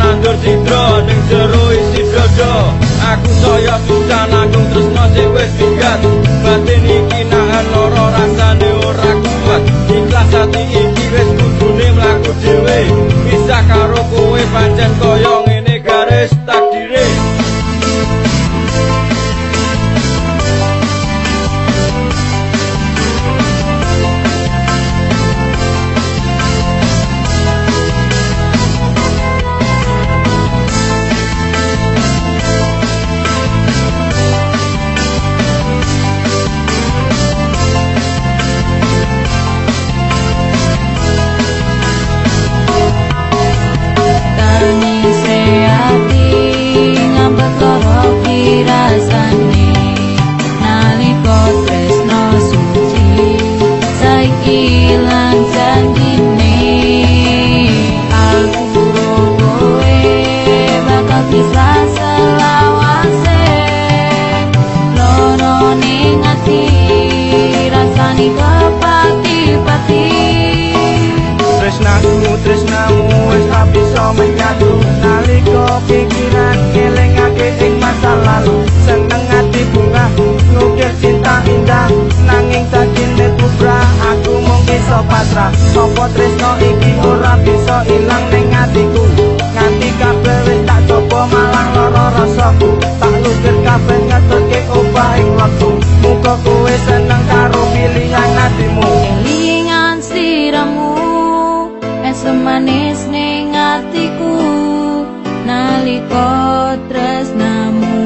nandur cidra ning jero isi dodo aku saya susah nanggung tresno sing wis minggat batin iso pasrah sapa tresno iki ora bisa ilang ning atiku? Nganti kabeh wis tak coba malah lara rasaku. Tak lukir kabeh ngaturke obah ing waktu muga kowe seneng karo pilihan atimu semanis ning atiku. Nalika tresnamu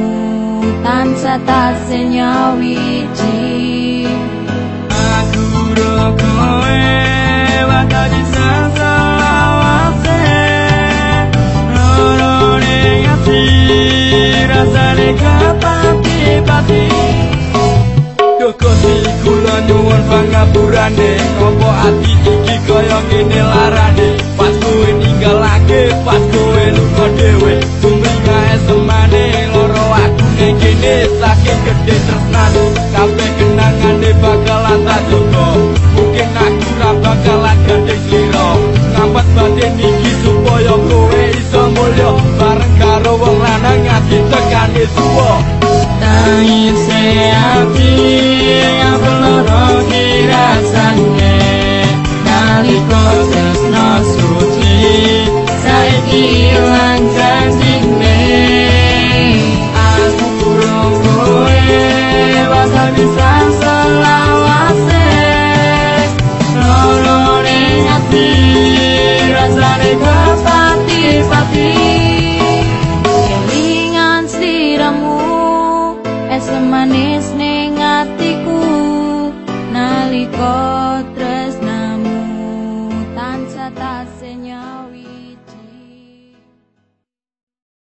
tansah tasih nyawiji Pangapurane ngopo ati iki kaya ngene larane pas kowe ninggalake pas kowe lunga dhewe sumringae semane loro aku ning kene saking Yeah.